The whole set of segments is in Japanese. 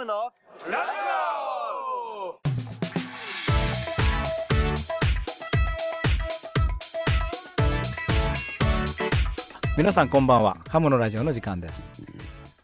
ムのラジ皆さんこんばんは。ハムのラジオの時間です、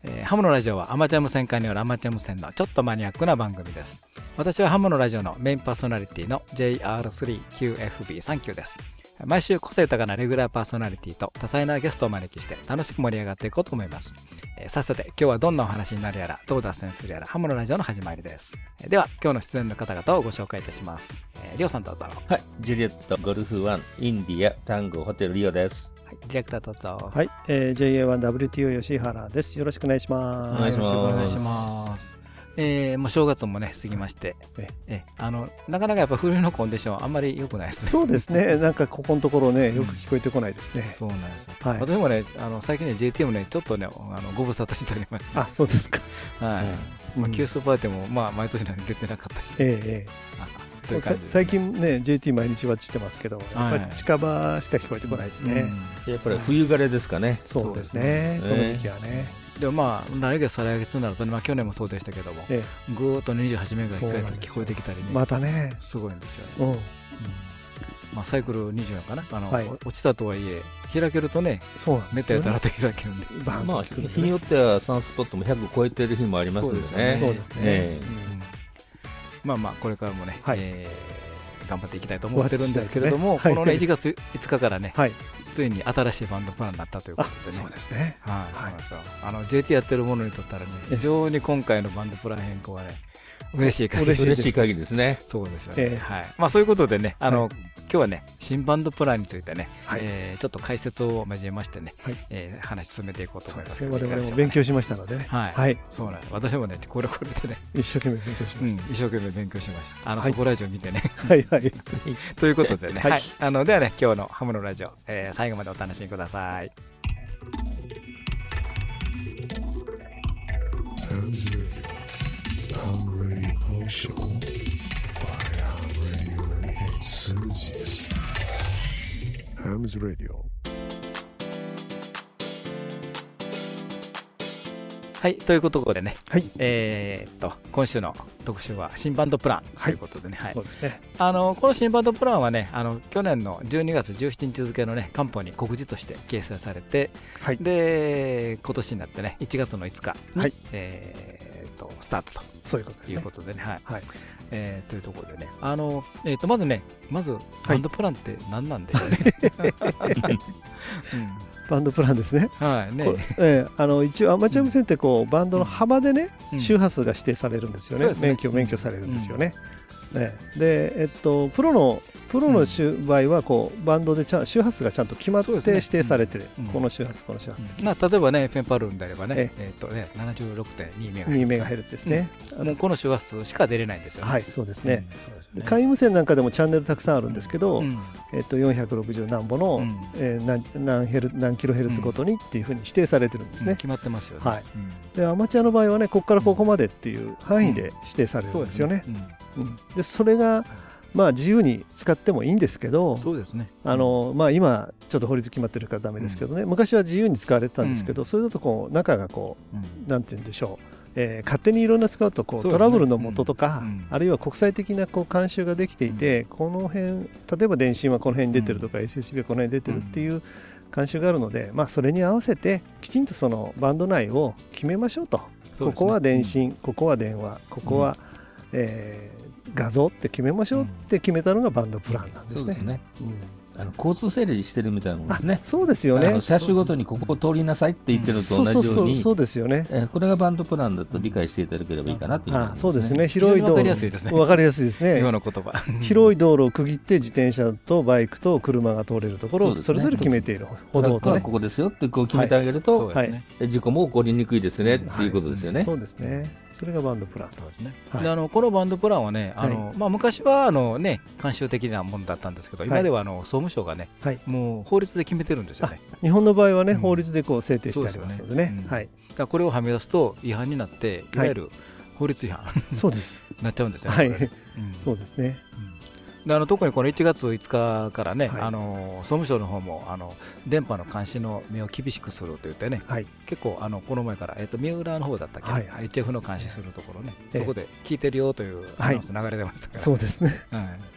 えーハムのラジオはアマチュア無線化によるアマチュア無線のちょっとマニアックな番組です。私はハムのラジオのメインパーソナリティの JR3QFB39 です。毎週個性豊かなレギュラーパーソナリティと多彩なゲストをお招きして楽しく盛り上がっていこうと思います、えーさっさて今日はどんなお話になるやらどう脱線するやらハムのラジオの始まりですえーでは今日の出演の方々をご紹介いたします、えー、りょうさんどうぞはい、ジュリエット、ゴルフワン、インディア、タンゴ、ホテル、リオです。はい、ディレクターどうぞはい、えー、JA1WTO 吉原です。よろしくお願いします。お願いしますよろしくお願いします。えー、もう正月もね、過ぎまして、ええあの、なかなかやっぱ冬のコンディションあんまり良くないですね。そうですね、なんかここのところね、よく聞こえてこないですね。そうなんですよ。はい私もね、あの最近ね、JTM ね、ちょっとね、あのご無沙汰しておりまして、あ、そうですか。はい。まあ、うん急速パーティーも、まあ、毎年なんで出てなかったし、ええあええ最近ね、JT 毎日ワッチしてますけど、やっぱりはい近場しか聞こえてこないですね。やっぱり冬晴れですかね。そうですね、そうですねこの時期はね。うんでもまあ、来月、再来月になるとね、まあ、去年もそうでしたけども、えぐーっと28メガそうなん聞こえてきたりね、えまたね、すごいんですよね。うん、まあ、サイクル24かな。あの、はい。落ちたとはいえ、開けるとね、そうなんメですよね。タやたらと開けるんで。まあ、と聞くの日によってはサンスポットも100超えてる日もありますよね。そうですよねまあまあ、これからもね、はい。えー頑張っていきたいと思ってるんですけれども、お待ちしたいこのね、です1月5日からね、はい、ついに新しいバンドプランになったというこあとでねそう。ですね。はい、そうはいなんですよ。あの、JT やってるものにとったらね、え非常に今回のバンドプラン変更はね、嬉しい限り嬉しいです嬉しい限りですね。そうですよね。ええはい。まあそういうことでね、あの、はい今日はね、新バンドプランについてね、はいえーちょっと解説を交えましてね、はいえー話進めていこうと思いますす。そうでね、我々も勉強しましたのでね。はいはい、そうなんです。私もね、これこれでね、一生懸命勉強しうん、まし一生懸命勉強しました。あの、はいそこラジオ見てね。た。はい、はい。ということでね、はいはい。あの、ではね、今日のハムのラジオ、えー最後までお楽しみください。show by Ham Radio and Hits Enthusiasts. Hams Radio はい。ということでね、はい、えーっと、今週の特集は新バンドプランということでね、はいそうですね。あのこの新バンドプランはね、あの去年の12月17日付のね、官報に告示として掲載されて、はい、で、今年になってね、1月の5日に、はいえーっと、スタートそういうことですねというこ。とでね、はい。はい。えーというところでね、あの、えーっと、まずね、まず、バンドプランって何なんでしょうね。バンドプランですね。うんはい、ねええあの一応アマチュア無線ってこうバンドの幅でね、うん周波数が指定されるんですよね。そう免許免許されるんですよね。ええでえっとプロのプロの周場合はこうバンドで周波数がちゃんと決まって指定されてる、うん。この周波数この周波数、な例えばね、FM パルーンであればね、ええ。ーっとね、76.2メガ2メガヘルツですね。あのこの周波数しか出れないんですよね。はいそうですね。簡易無線なんかでもチャンネルたくさんあるんですけど、うん。えっと460何歩の、うん。えー何何ヘル何キロヘルツごとにっていうふうに指定されてるんですね。うん。決まってますよね。はい。うん。でアマチュアの場合はねここからここまでっていう範囲で指定されるんですよね。でそれがまあ自由に使ってもいいんですけどそうですね。あの、まあ、今ちょっと法律決まってるからダメですけどね、昔は自由に使われてたんですけど、それだとこう中がこうん。うなんて言うんでしょう、えー勝手にいろんな使うとこうトラブルの元とか、うん。うん。あるいは国際的なこう慣習ができていて、この辺例えば電信はこの辺に出てるとか、SSB はこの辺に出てるっていう慣習があるので、まあ、それに合わせてきちんとそのバンド内を決めましょうと。ね。ここは電信、ここは電話、ここは、えー画像って決めましょうって決めたのがバンドプランなんですね。そうですね。うんあの交通整理してるみたいなもんですね。そうですよね。車種ごとにここを通りなさいって言ってるのそうと同じよに、そうそううそうですよね。えーこれがバンドプランだと理解していただければいいかなというふうに思いあますそうですね。広い道路。りやすいですねわかりやすいですね。今の言葉。広い道路を区切って自転車とバイクと車が通れるところをそれぞれ決めている歩道とねこ。こですよってこう決めてあげると、そうですね。え事故も起こりにくいですねっていうことですよね。そうですね。それがバンドプラン。そうですね。はいであのこのバンドプランはね、あのまあ昔はあのね慣習的なものだったんですけど、今ではあの総務省がね、はいもう法律で決めてるんですよね。日本の場合はね、うん法律でこう制定してありますのでね。はい。だこれをはみ出すと違反になって、いわゆる法律違反そうです。に なっちゃうんですよね。はいうんそうですね。うんであの特にこの1月5日からね、はい。あの総務省の方もあの電波の監視の目を厳しくすると言ってね、はい。結構あのこの前から、えっと三浦の方だったっけ、はい。はい HF の監視するところね、ええ。そこで聞いてるよというアナウンス流れてましたから、そうですね。はい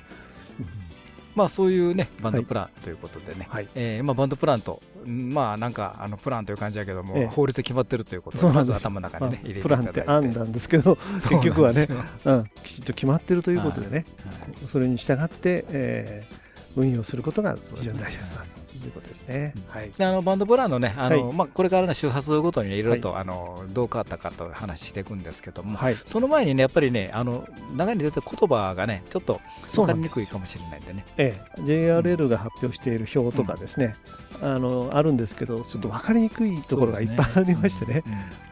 まあ、そういうねバンドプランということでね、はい。えーまあ、バンドプランと、んまあなんかあのプランという感じだけども、ええ。法律で決まってるということそうなんです。まず頭の中にね、入れていプランって案なんですけど、結局はねうん、きちっと決まってるということでね、はい。それに従って、えー運用することが非常に大切だそうですということですね。はい。であのバンドプランのね、あのはい。まあ、これからの周波数ごとにいろいろと、あのどう変わったかと話していくんですけども、はい。その前にね、やっぱりね、あの中に出てる言葉がね、ちょっと分かりにくいかもしれないんでね。ええ、JRL が発表している表とかですね、あのあるんですけど、ちょっと分かりにくいところがいっぱいありましてね、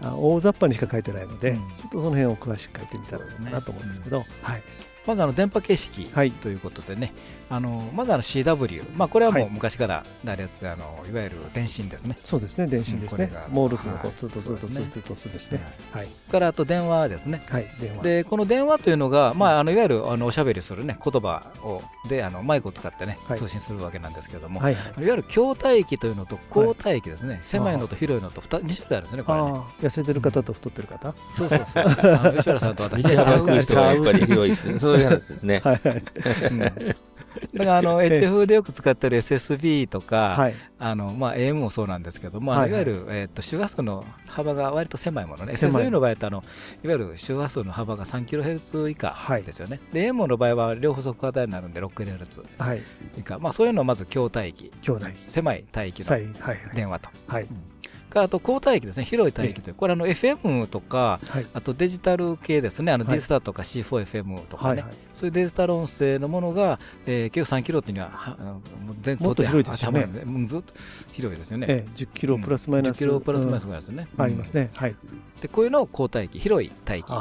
うん。あ大雑把にしか書いてないので、うん。ちょっとその辺を詳しく書いてみたらいいかなと思うんですけど、はい。まずあの電波形式はいということでね、あのまずあの CW、まあ、これはもはいう昔からあれですあのいわゆる電信ですね。そうですね、電信ですねうん。モールスのはいこう、ツーとツーとツーツーとツーですね。はい。からあと電話ですね。はい、電話。でこの電話というのが、まあ、あのいわゆるあのおしゃべりする、ね、言葉をであのマイクを使って、ねはい通信するわけなんですけども、はい。いわゆる狭帯域というのと広帯域ですね、狭いのと広いのと 2, 2種類あるんですね、これね。痩せてる方と太ってる方そうそうそう。あの吉原さんと私ちゃうね人はやっぱり広いですね。そういう話ですね。はいだからあの HF でよく使ってる SSB とか、はい。あのまあ、AM もそうなんですけども、はいわゆる、えー、と周波数の幅が割と狭いものね、SSB の場合とあのいわゆる周波数の幅が 3kHz 以下はいですよね、で AM の場合は両方速波帯になるんで 6kHz はい。以下、まあ、そういうのをまず筐体域、兄弟。狭い帯域のはい。はい。電話と、はい。かあと交代域ですね、広い帯域という、これあの FM とか、はい。あとデジタル系ですね、あのスターとか C4FM とかね、はい。はい。そういうデジタル音声のものが、えー、結構3キロっていうのもう全もっと広いですよねずっと広いですよね。ええ、10キロプラスマイナス。10キロプラスマイナスうんぐらいですよね。ありますね。はい。うんで、こういうのを交代域、広い帯域、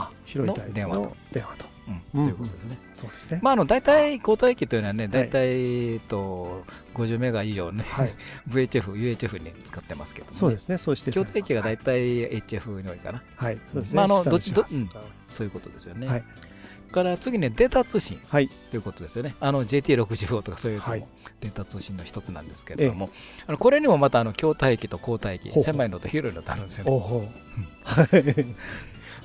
の電話と。ということですね。そうですね。まあ、あの大体交代域というのはね、大体、えっと50メガ以上ね、はい。VHF、UHF に使ってますけどそうですね。そうして。交代域が大体 HF に多いかな、はい。そうですね。まああの下どど周波数がそういうことですよね。はいから次ね、データ通信はい。ということですよね。あの JT65 とかそういうやつはいもデータ通信の一つなんですけれども、あのこれにもまたあの筐体域と交代域ほうほう狭いのと広いのとあるんですよね。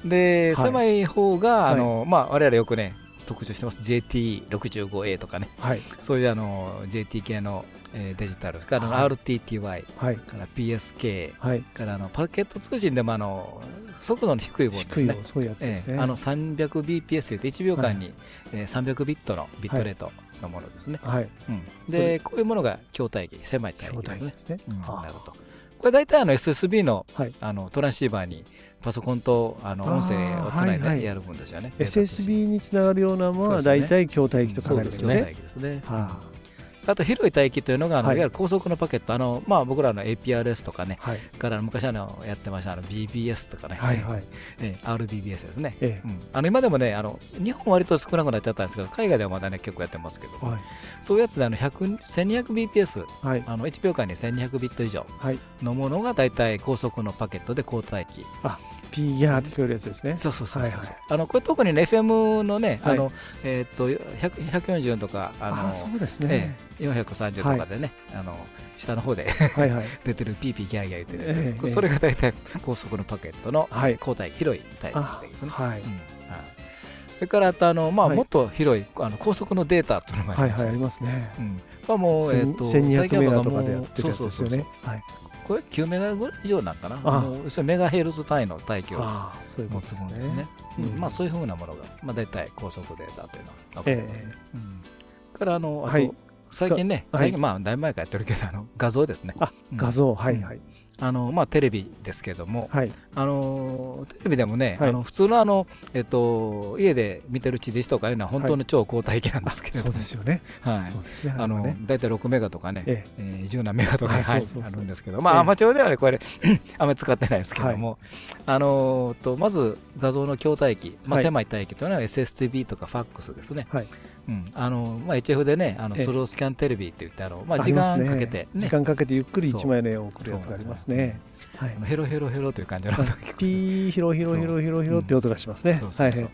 で、はい狭い方が、はいあのまあ、我々よくね、特徴してます JT65A とかね、はい。そういうあの JT 系の、えーデジタル、からはい RTTY、はい。から PSK、はい。からあのパケット通信でもあの速度の低いものですね低いよ。。そういうやつえですね。えあの 300bps で1秒間に、えー300ビットのビットレートのものですね。はい。うんで、こういうものが筐体域、狭い帯筐域ですね。体ですね。うんはあなるほど。これ大体あの SSB のはい。あのトランシーバーにパソコンとあの音声をつないはいはいでやる分ですよね。SSB につながるようなものは大体筐体域と考えるんですねね。。ですね。はあと広い帯域というのが、あのはいいわゆる高速のパケット、あのまあ、僕らの APRS とかね、あ。はい。から昔あのやってましたあの BBS とかね、はい。はい。ええ RBBS ですね。えうんあの今でもねあの、日本は割と少なくなっちゃったんですけど、海外ではまだね結構やってますけど、え。はい。そういうやつであの100 1200bps、はい。あの1秒間に1200ビット以上はい。のものが大体高速のパケットで交代機。ピーヤーって聞こえるやつですね。そうそうそうそう、あのこれ特にね FM のね、はいあのえーっと100 140とかあのそうですね。ええ430とかでね、あの下の方で。出てるピーピーギャーギャー言ってるやつそれが大体高速のパケットのはい交代広いタイあプですね。はいそれからあとあの、まあはいもっと広いあの高速のデータっていうのもあはいはい、ありますねりますね。うんまあもう、えーっと1200メガとかでやってるやつですよね。はい。これ9メガぐらい以上なんかな？あ。もうそれメガヘルツ単位の帯域を持つ。ものですね。まあそういうふうなものが、まあ、大体高速データというのが分かりますね。えうん。からあのあと、はい。最近ね、はい。最近まあだいぶ前からやってるけどあの画像ですね。画像、はいはい。あのまあテレビですけども、はい。あのテレビでもね、はい。あの普通のあのえっと家で見てる地デジとかいうのは本当の超高帯域なんですけれそうども、ですよね。はい。そうですね。あの大体6メガとかね、ええ。ー10何メガとか、あるんですけど、まあ、ええ。アマチュアではね、これ、あんまり使ってないですけども、あのーとまず画像の筐体域、まあ、はい。狭い帯域というのは SSTV とか FAX ですね。はい。うん。あのまあ、HF でね、あのええ。スロースキャンテレビって言って、あのまあ、あ時間かけて、ね、時間かけてゆっくり一枚の絵を送るやつがありますね。はい。ヘロヘロヘロという感じの音が聞こえる。ピー、ヒロヒロヒロヒロヒロって音がしますね。はい。うん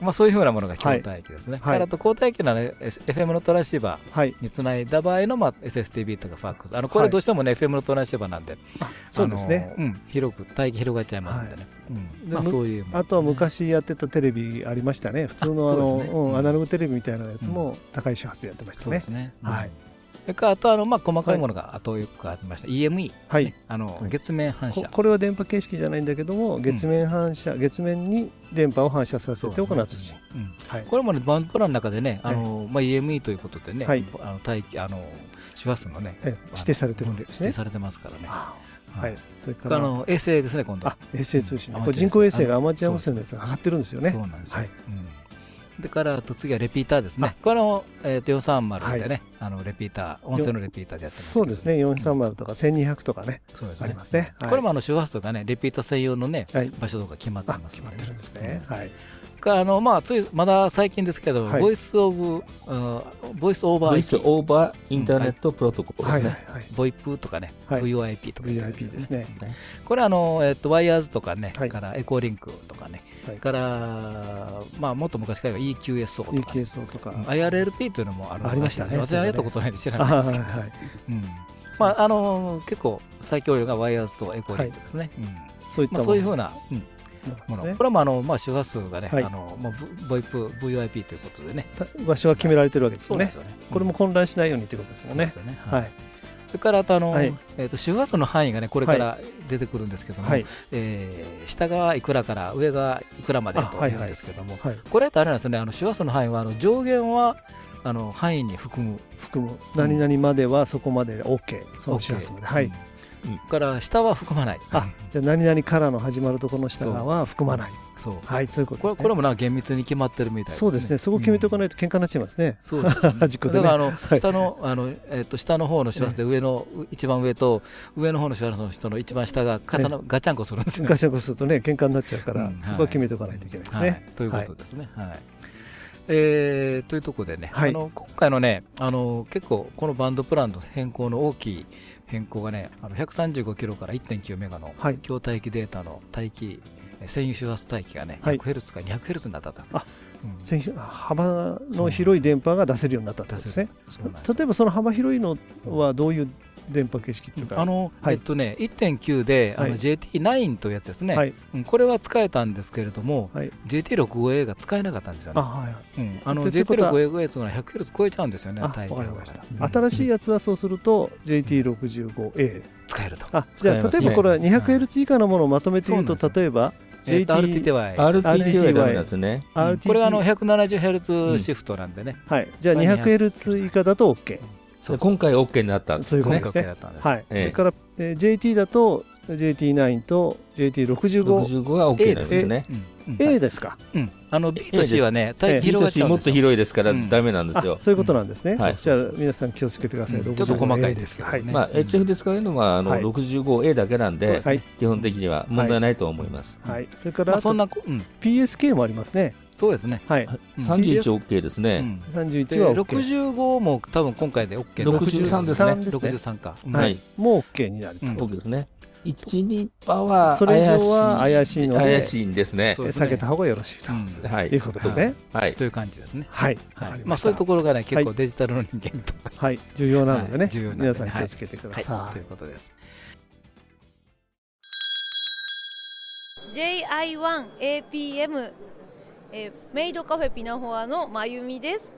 まあ、そういうふうなものが筐体機ですね。はいあと交代機の、ね、S- FM のトランシーバーはい。につないだ場合の、まあ、SSTV とかファックス。あのこはいれどうしてもね、FM のトランシーバーなんで、そうですね。うん、広く、帯域広がっちゃいますんでね。うんまあ、そういう。あとは昔やってたテレビありましたね。普通のああの、アナログテレビみたいなやつも高い周波数でやってましたねそうで。すね。はい。あとあの、まあ、細かいものがあとよくありました、EME、はい。ね。あのはい。月面反射、ここれは電波形式じゃないんだけども、月面反射、月面に電波を反射させて行う通信。うん。はい。これもね、バンドプランの中でね、あのまあ、EME ということでね、はい。あの大気あの周波数のね、ええ指定されてるんですね。指定。されてますからね。あははい。い。それから、あの衛星ですね、今度。はあ、衛星通信人工衛星がアマチュアあ無線のやつが上がってるんですよね。そう。なんですよ。はい。うんでからあと次はレピーターですね。これの、えー、と430でね、あのレピーター、音声のレピーターでやってますけどそうですね。430とか1200とかね。そうですねありますね。はいこれもあの周波数がね、レピーター専用のね、はい。場所とか決まってあ、ますので決まってるんですね。はい。からあのまあついまだ最近ですけど、はいボイスオブ、うんVoice over Voice over Internet Protocol はい。ですね。はいはい。 VoIP とかね、はい VOIP とかですね。これあの、えっと WIRES とかね、はいから EchoLink とかね、はい。から、まあ、もっと昔からは EQSO とか、EKSO とか。うん。IRLP というのもあるありましたね私はやったことないんで知らあないですけど、はい。はい。う。んまああの結構最強量が WIRES と EchoLink ですね。そういったそういうふうな、うん。これもあの、まあ、周波数がね、はい。あのまあ、ボイプ、VOIP ということでね、た場所は決められてるわけですよね。これも混乱しないようにということですよね。そうです。よね。はい。それからあとあの、はいえー、と周波数の範囲がねこれから出てくるんですけども、はい。えー下がいくらから上がいくらまであというんですけども、はい。これってあれなんですよねあの周波数の範囲はあの上限はあの範囲に含む含む。何々まではそこまで OK。その周波数まで。はい。うんから下は含まない。あ、じゃあ何々からの始まるところの下は含まない。そう。はい、そういうことですね。これこれもな厳密に決まってるみたいですね。そうですね。そこ決めておかい、ないと喧嘩になっちゃいますね。そうです よね。だからあの、はい。下のあの、えっと下の方の周波数で上の、一番上と上の方の周波数の人の一番下が重な、ガチャンコするんですよ。ガシャコするとね、喧嘩になっちゃうから、うん。そこは決めておかないといけないですはい。ね。ということですね。はい。えーというところでね、はい。あの今回のねあの、結構このバンドプランの変更の大きい変更がね、あの135キロから1.9メガのはい。強帯域データの帯域、え占有周波数帯域がね、はい。100Hz から 200Hz になったと。あうん。幅の広い電波が出せるようになったってことですね。例えばその幅広いのはどういう電波形式っていうか。あの、はいえっとね、1.9で、あのはい JT9 というやつですね、はい。うんこれは使えたんですけれども、はい。JT65A が使えなかったんですよあ、ね。はい。うん、あのってことは JT65A というのは 100Hz 超えちゃうんですよね、あ、わ帯域がかりましたうん。新しいやつはそうすると JT65A。使えると。あ、じゃあ例えばこれは 200Hz 以下のものをまとめて言うと、例えば RTTY。RTT はダメなんですね。うん RTT これがあの 170Hz シフトなんでね。はい。じゃあ 200Hz 以下だと OK。そう今回 OK になったんですねそういうこと。ですねだったんです。はい。そええれからえー JT だと JT9 と JT65。65は OK ですね。A ですか？うんあの B と C はね、帯域 B 広がとっちゃ C もっと。広いですからうんダメなんですよあ。そういうことなんですね。はいじゃあ皆さん気をつけてください。うんちょっと 65A 細かいです。まあ、HF で使うのはあのはい 65A だけなんで。基本的には問題ないと思います。はい。それからあとまあそんなこ、うん、PSK もありますね。そうですね。はい。うん31 OK ですうね。ん31では OK。65も多分今回で OK 63ですね63か。うんはいはい。もう OK になると。うん OK ですね。1、2パはそれ以上は怪しいので怪しいんですねそ。うですね避けた方がよろしいと。い。いうことですね。はい。という感じですね。はい。まあそういうところがね、結構はいデジタルの人間とか。はい。重要なのでねはい重要なので皆さん気をつけてくだはい、さということです。JI1APM、えーメイドカフェピナフォアのまゆみです、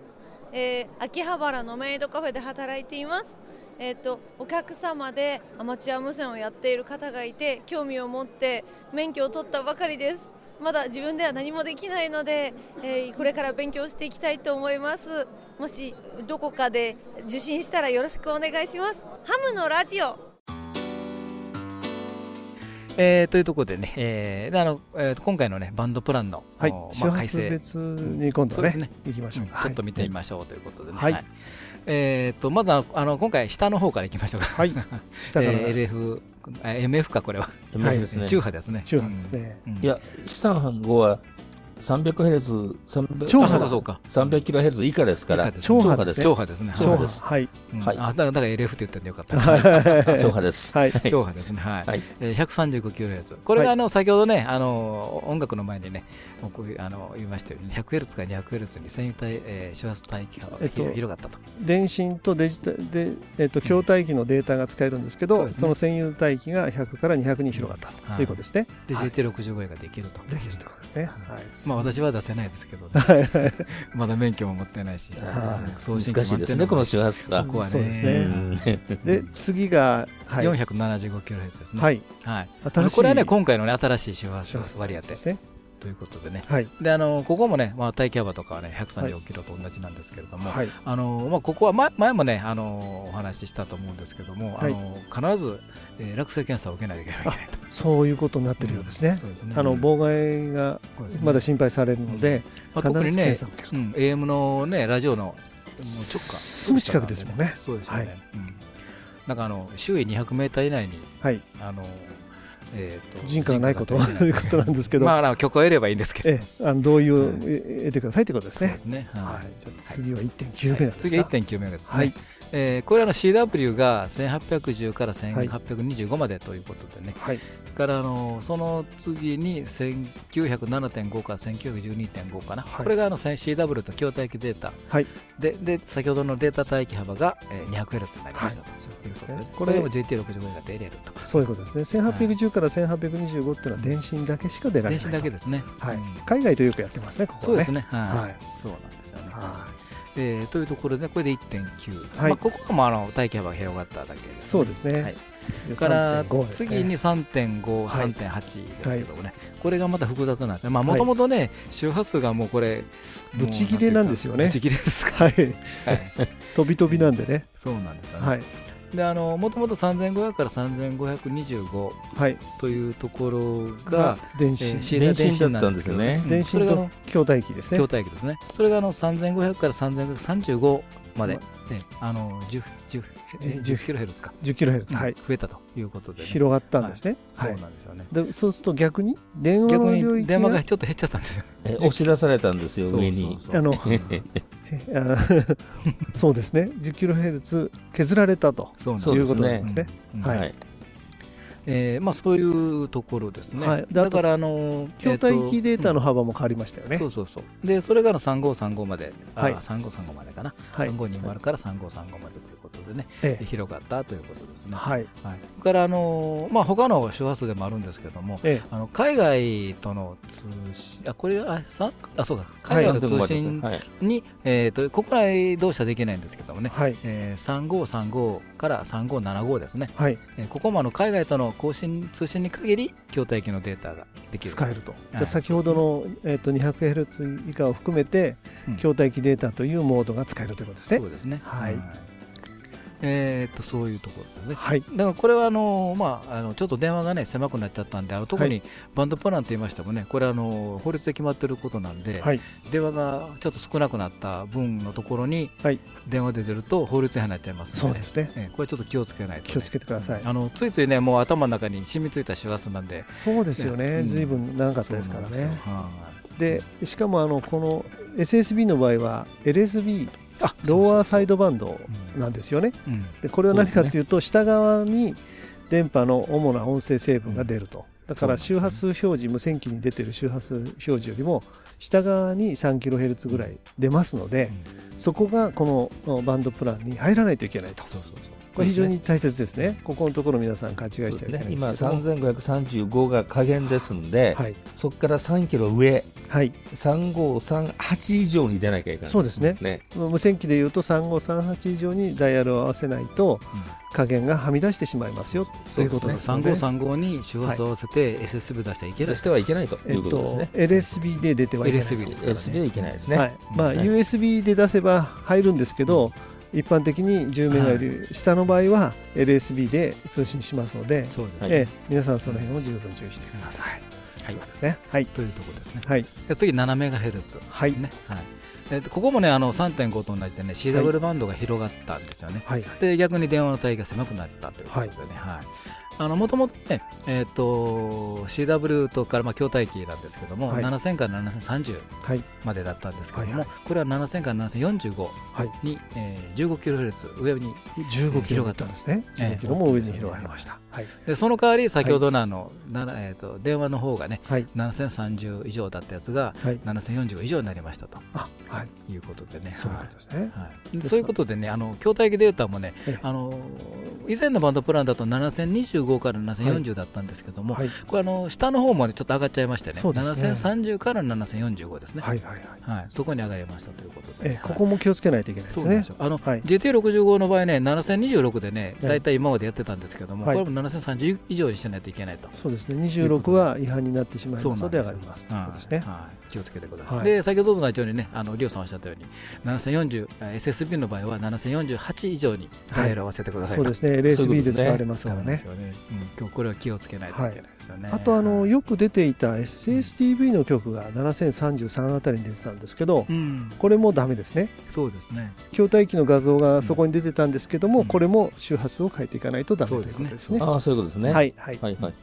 えー秋葉原のメイドカフェで働いていますえー、とお客様でアマチュア無線をやっている方がいて興味を持って免許を取ったばかりです。まだ自分では何もできないので、えーこれから勉強していきたいと思います。もしどこかで受信したらよろしくお願いします。ハムのラジオ。えーというところでね、えーであのえーと今回のね、バンドプランの、はい。お。周波数まあ改正、別に今度はねね、行きましょうか。うんちょっと見てみましょうということでね。はいえーとまずはあの今回、下の方からいきましょうか。はい。下からえー LF、あ MF か、これは。はい MF ですね。中波ですね。中波ですね。うん。うんいや、資産半号は 300Hz、超波あそうかそうか。300kHz 以下ですから、超波ですね超波ですね。超波ですはい。うんはいあだからだから LF って言ったんでよかった。超波です。はい。超波ですね。はい。はいえー 135kHz。これがあの先ほどね、あの音楽の前にね、もうこういうあの言いましたように 100Hz から 200Hz に占有帯、えー周波数帯域がえっと広がったと。電信とデジタルで、えっと筐体機のデータが使えるんですけど、その占有帯域が100から200に広がったはいということですね。で、はい JT65 ができると。できるということですね。はい。まあ私は出せないですけど、ね、まだ免許も持ってないし、はい送信機難しいですね、この周波数はこ。こはね。そうですねうんで、次が、はい。475kHz ですね。はい。はい。新しいこれはね、今回のね、新しい周波数割り当てですね。ということでね。はい。で、あの、ここもね、まあ、待機幅とかはね、135キロと同じなんですけれども、はい。あの、まあ、ここは前前もね、あの、お話ししたと思うんですけども、はいあの、必ず、えー落石検査を受けないといけないと。そういうことになってるようですね。そうですね。あの、うん妨害がまだ心配されるので、まあ、必ず特にね検査を受けると。うん、AM のね、ラジオの、もう直下。すぐ近くですもんねそうですよね。はいうん。なんかあの、周囲200メーター以内に、はい。あの、えっと、人家がないことということなんですけど、まあ、あの許可を得ればいいんですけど。ええ、あの同意を得てくださいということですね。はい。じゃあ次ははい1.9メガですか。次は1.9メガですね。はいえーこれあの CW が1810から1825までということでね、はい。からあのその次に1907.5から1912.5かな、はいこれがあの CW と筐体域データはい。でで先ほどのデータ帯域幅が、えー 200Hz になりましたと、はいそういうことで、これでも JT65 が出れると。そういうことですね。1810から1825っていうのは電信だけしか出られないと。電信だけですね。はいうん。海外とよくやってますね、ここはね。そうですね。はい。はいそうなんですよね。はえーというところで、これで1.9。はいまあ、ここがまああの帯域幅が広がっただけです、ね。い。そうですね。はいでから3.5ですね次に3.5、はい3.8ですけどもね、これがまた複雑なんですね、まあもともとね、周波数がもうこれ、ブチ切れなんですよねブチ切れですか、はい。はい、飛び飛びなんでね。そうなんですよね。はい。で、あの、もともと3500から3525はい。というところが電信ー、シータ電信なんですけど電信だったんですよねうん電信とそれがあの、筐体機ですね筐。体機ですね。それがあの、3500から3535まで、えあの、10、10、え10 10キロヘルツか。10キロヘルツ。はい。増えたということでね。広がったんですね。そうはい。なんですよね。でそうすると逆に？電話逆の領域に電話ががちょっと減っちゃったんですよ。え 押し出されたんですよ、上に。そうそうそうあの そうですね。10キロヘルツ削られたとそうなんそうですねいうことなんですね。はい。えーまあ、そういうところですね。はいだから、あの、筐体機データのえ幅も変わりましたよねーとうん。そうそうそう。で、それがあの3535まで、あはい3535までかな。はい3520から3535までということでね、ええ広がったということですね。はい。はい。それから、あの、まあ、他の周波数でもあるんですけども、ええあの海外との通信、あ、これ、あ、さあそうか、海外の通信はい。に、えっと、国内同士はできないんですけどもね、はい。えー、3535から3575ですね。はい。えーここもあの海外との更新通信に限り筐体機のデータができる。使えると。じゃはいあ先ほどの、えっと 200Hz 以下を含めてうん。筐体機データというモードが使えるということですね。そ。うですね。はいえーっとそういうところですね。はい。だからこれはあの、まあ、あのちょっと電話がね狭くなっちゃったんであの特にバンドプランと言いましてもねこれはあの法律で決まっていることなんで、はい。電話がちょっと少なくなった分のところにはい。電話で出ると法律違反になっちゃいますのでそうですね。えーこれちょっと気をつけないと、ね、気をつけてください。あのついついねもう頭の中に染みついた周波数なんで。そうですよね。うん。ずいぶん長かったですからね。でしかもあのこの SSB の場合は LSB いあローアーサイド、ドバンドなんですよね。うん。でこれは何かっていうと下側に電波の主な音声成分が出ると。だから周波数表示、無線機に出てる周波数表示よりも下側に 3kHz ぐらい出ますので、そこがこのバンドプランに入らないといけないと。そうそうそうこれ非常に大切ですね。ここのところ皆さん勘違いしてはいけないん今、ですけども。3535が加減ですんで、はい。そこから3キロ上、はい。3538以上に出なきゃいけない。そうですね。ね。無線機でいうと3538以上にダイヤルを合わせないと加減がはみ出してしまいますよということですので。3535に周波数を合わせて SSB 出してはいけない出してはいけないといえっとうことですね。、LSB で出てはいけない。LSB ですから SB はいけないですね。はい。まあ、はい USB で出せば入るんですけど、一般的に10メガより下の場合は LSB で通信しますので、はいええ皆さんその辺を十分注意してください。はい。ですね。はい。というところですね。はい。で次7メガヘルツですね、はい。はい。えっとここもねあの3.5と同じでね CW バンドが広がったんですよね、はい。で逆に電話の帯が狭くなったということでね、はい。あのもともとね、えっ、と CW とからまあ筐体機なんですけども、はい。7000から7030はい。までだったんですけども、はいこれは7000から7045はい。に、えー、15キロヘルツ上に15キロだったんですね。ええ15キロも上に広がりましたはい。でその代わり先ほどのあの、ななえー、と電話の方がねはい。7030以上だったやつがはい。7045以上になりましたと。あはい。いうことでね。そうい、うい。うことでね、あの筐体機データもねええ、あの以前のバンドプランだと7025から7040だったんですけども、はい。これあの下の方もねちょっと上がっちゃいましてね、ね。7030から7045ですね、はいはいはいはい、そこに上がりましたということで、ええここも気をつけないといけないですね。なんですよ。あの、はい。GT65 の場合ね、7026でね、ええ。大体今までやってたんですけども、はい。これも7030以上にしないといけないと。そうですね。26は違反になってしまいますので上がります。ということですね。はいはい気をつけてください。はい。で、先ほどと同じようにね、あの、リオさんおっしゃったように、7040、えー SSB の場合は7048以上にダイヤルを合わせてくださいと。そうですね。LSB ですねで使われますからね。今日これは気をつけないといけないですよね。あとあのはいよく出ていた SSTV の曲が7033あたりに出てたんですけどうん、これもダメですね。そうですね。筐体機の画像がそこに出てたんですけども、うん。これも周波数を変えていかないとダメということですね。ああ、そういうことですね。。はいいはい、はいはい。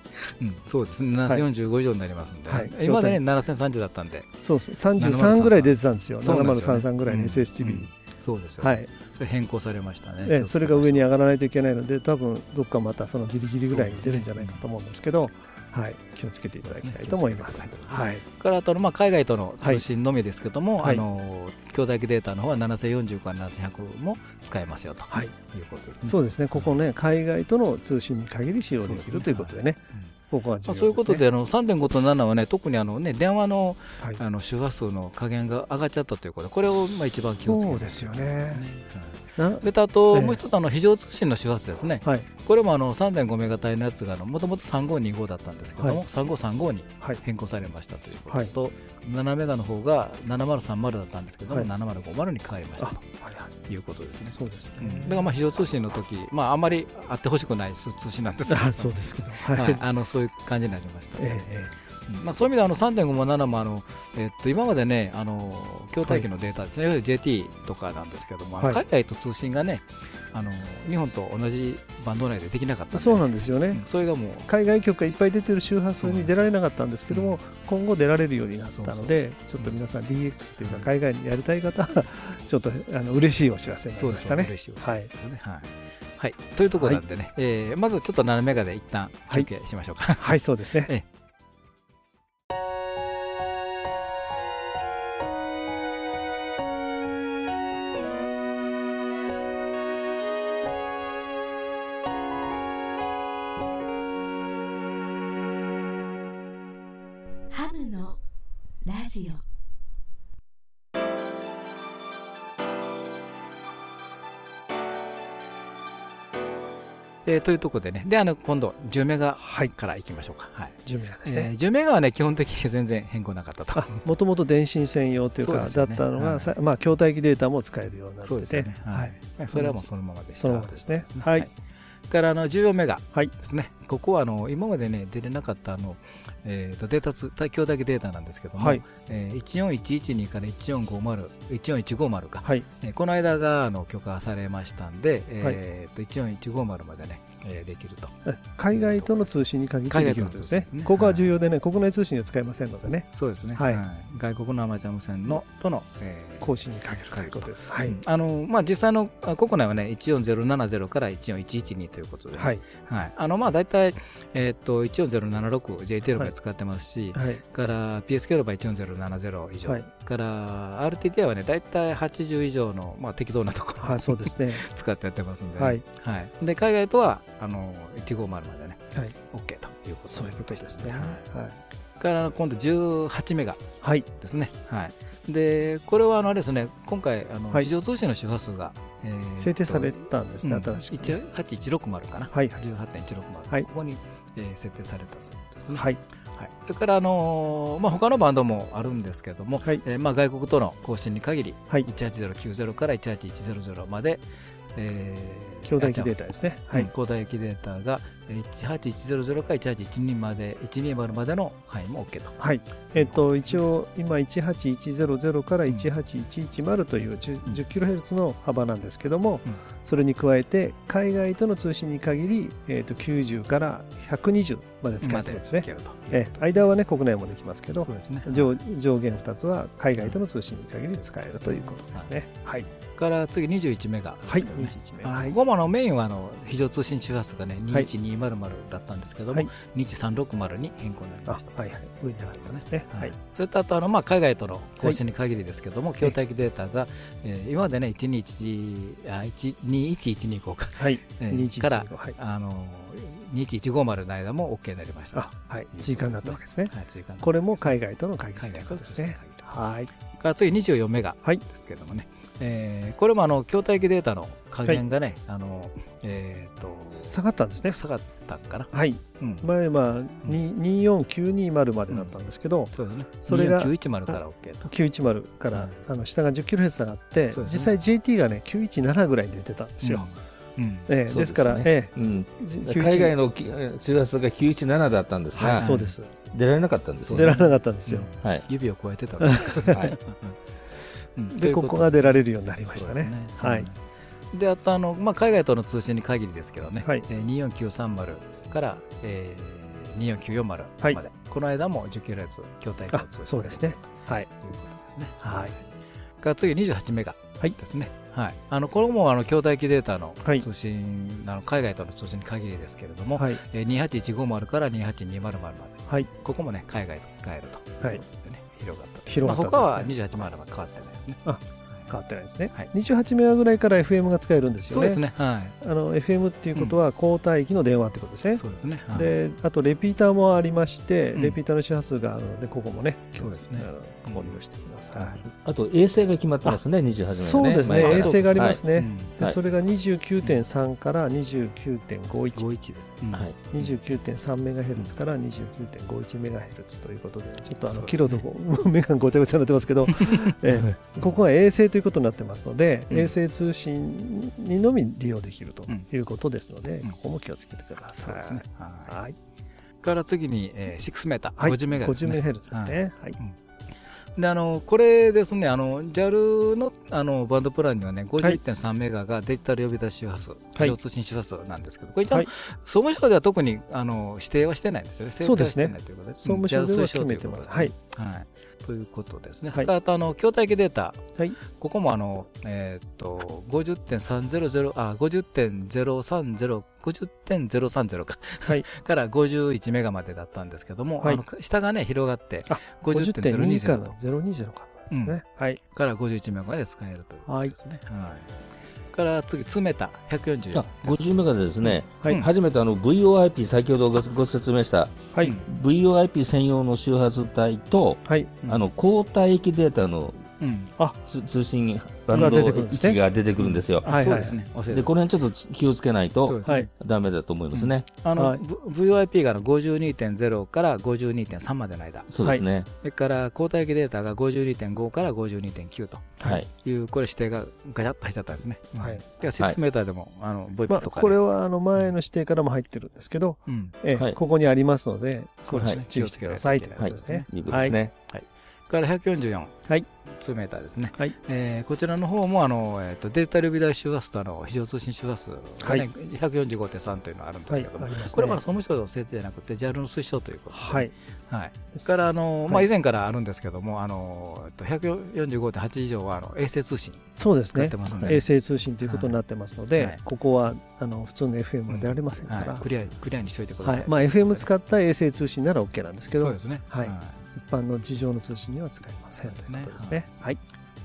うん、そうですね。7045以上になりますんで、はい。今までね、7030だったんで、そうそう。33ぐらい出てたんですよ。そうなんですよね。7033ぐらいの SSTV、うん。そうですよ、はい。それ変更されましたね。ええそれが上に上上がらないといけないので多分どっかまたそのギリギリぐらいに出るんじゃないかと思うんですけどはい、気をつけていただきたいと思います。はい、からあとのまあ海外との通信のみですけども、はい。あの兄弟機データの方は7040から7100も使えますよと。はい、いうことですね。そうですね、ここね、海外との通信に限り使用できるということでね、うん。ここはそういうことで、あの3.5と7はね、特にあの、ね、電話のはい、あの周波数の加減が上がっちゃったということで、これをまあ一番気をつけてそうですよねそれとあと、ええもう一つあの非常通信の周波数ですね、はい、これもあの3.5メガ帯のやつがもともと3525だったんですけども、はい。3535にはい、変更されましたということと、7メガの方が7030だったんですけども、はい。7050に変わりましたあ、とはい、はい、いうことですね。そうですうん。ね。だからまあ非常通信の時、まああんまりあってほしくない通信なんですけどあ、そうですけど、はい、はい、あのそういう感じになりました、えええうん。まあ、そういう意味であの3.5も7もあの、えっと今までねあの筐体機のデータですね、い、わゆる JT とかなんですけども、海外と通信がねあの日本と同じバンド内でできなかったそうなんですよね。うんそれがもう。海外局がいっぱい出てる周波数に出られなかったんですけども、今後出られるようになったので、ちょっと皆さん DX というか海外にやりたい方は、ちょっとあの嬉しいお知らせになそうですね。りましたね。嬉しいお知らせですね。はい、はい、というところなんでね、えーまずちょっと7メガで一旦休憩しましょうか、はい、そうですね。えハえーというところでね。であの今度10メガはい、からいきましょうか、はい。10メガですね。えー10メガはね基本的に全然変更なかった。とあもともと電信専用というか、だったのが、まあ、筐体機データも使えるようになってて、そうですよね。ははい。い。それはもうそのままでした。そのままですね。はい。からあの14メガはいですね。ここはあの今までね出れなかったあのえーとデータつ大兄弟データなんですけども、はい。えー14112から1450 14150か、はい、えーこの間があの許可されましたんで、えーと14150までね、えーできると。え海外との通信に限ってできるんですね。ここは重要でね、国内通信では使えませんのでね、そうですね。はい。外国のアマチュア無線のとの、えー更新に限るということ。です。はい、うんあのまあ、実際のあ国内はね14070から14112ということでね、はい、はい、あのまあ大体、えー、と 14076JTL まで使ってますし、はい、から PSK の場合14070以上、はい。から RTTI はね大体80以上の、まあ、適当なところはい、そうですね。使ってやってますんで、はい。はい。で海外とはあの150までねはい、OK ということそういうことですね。はい。はい、から今度18メガはい、ですね、はい、でこれはあのあれですね今回あの、はい。非常通信の周波数が、えーと制定されたんですね、うん。新しく。18160かな、はい、18.160、はい。ここに、えー設定されたということですね。はい、はい。それから、あのーまあ、他のバンドもあるんですけども、はい。えーまあ、外国との更新に限り、はい、18090から18100まで、えー兄弟機データですね。はい、交代機データが、18100か18120まで120までの範囲も OK と。はい、えっと一応今18100から18110という 10kHz の幅なんですけども、うん。それに加えて海外との通信に限り、えっと90から120まで使えるということですねえこと間はね国内もできますけどそうですね。上上限2つは海外との通信に限り使えるということですね。はい、から次21メガはい、ですけどね。21あの名はいゴマのメインはあの非常通信周波数がねはい21200だったんですけども、はい。21360に変更になりあました。はいはい。上にあるんですね。はい、それとあとあの、まあ、海外との更新に限りですけども、筐体機データが、えー今までね121あ12125か、はい、えー21からはい、あの21150の間も OK になりました。あはい。追加になったわけですね。はい、追加これも海外との限りということですね。はい、から次24メガはいですけどもね、えーこれもあの筐体機データの加減がね、あのえー、と下がったんですね。下がったかな、はい、うん、前はに24920までだったんですけど、そうですね。それが24910から OK と。910から、はいあの下が 10kHz 下がって、ね。実際 JT がね917ぐらいに出てたんですよ。うん。うん。えですから、ねえ。うん、え海外のき周波数が917だったんですが、はい、そうです。出られなかったんですよ出られなかったんですよ。はい。指を超えてたわけですはい。うんで、ここが出られるようになりましたね。はい。であとあの、まあ、海外との通信に限りですけどね、はいえー24930から、えー、24940まで、はいこの間も 10kHz 筐体機あの通信そうですね。はい。ということですね。はい。から次28メガはいですね。はい。あのこれもあの筐体機データのはい通信、あの海外との通信に限りですけれども、はい。えー、28150から28200まで、はい。ここもね海外と使えるとはいいうことでね、広がったと。広がったまあ、他はわけです28までは変わってないですね。あ変わってないですね。はい28メガぐらいから FM が使えるんですよね。そうですね。はい。あの FM っていうことは交代機の電話ってことですね。そうですね。はいであとレピーターもありまして、うんレピーターの周波数があるのでここもねそうですねあのご利用してください、はいあと衛星が決まってますね、28年ね。そうですね衛星がありますね、でそれが29.3から29.51 51です。うんはい。29.3メガヘルツから29.51メガヘルツということでちょっとあの、キロとメガごちゃごちゃになってますけど、ええここは衛星ということになってますので、うん衛星通信にのみ利用できるとうんいうことですので、うんここも気をつけてください。そうですね。はい。はい、から次に、えー、6メーター、はい、50メガです50メガね。ヘルツですね。はいであのこれですね、あの JAL のあのバンドプランにはね、51.3メガがデジタル呼び出し周波数、非常通信周波数なんですけど、これはい総務省では特にあの指定はしてないんですよね、そうですねということで、総務省ではうん決めてます。はい。はい。ということですね。はいあとあの筐体機データ、はいここもあのえーっと50.300あ50.030 50.030か、はい から51メガまでだったんですけども、はいあの下がね広がってあ50.2から50.020と020かですね。はい。から51メガまで使えるということですね。はい。から次2メーター144あ50メガでですね、はい。うん。初めてあの VOIP、先ほどごご説明したはい。うん。VOIP 専用の周波数帯と、はい。うん。あの交代域データのうん。つ通信バンドが出てくるんですね域が出てくるんですよ。あはいそうですね。で、この辺ちょっっと気をつけないとそうですねはい。ダメだと思いますね。あの、はい V- VOIP があの52.0から52.3までの間、そうですね。それから交代機データが52.5から52.9とはい。いう、これ指定がガチャッと入っちゃったんですね。はいだから6メーターでも、あの、ボイまあ、パとかで、これはあの前の指定からも入ってるんですけど、うん。ええはいここにありますので、これ注意してくださいということですね。いうことですね。から144、はい。2メーターですね。はいえーこちらの方も、あの、えっ、と、デジタル微大周波数とあの、非常通信周波数がね、はい145.3というのがあるんですはい。けども、ありますね。これはまだ総務省の制定じゃなくて、JAL の推奨ということで、はい。はい。から、あの、まあ、はい以前からあるんですけども、あの、えっと145.8以上は、あの、衛星通信そうですね衛星通信ということになってますので、はいここはあの普通の FM は出られませんから、はい、クリア、クリアにしておいてくださ。はいいまあ、FM 使った衛星通信なら OK なんですけどそうで、すね。はい一般の地上の通信には使いませんということですね。はい。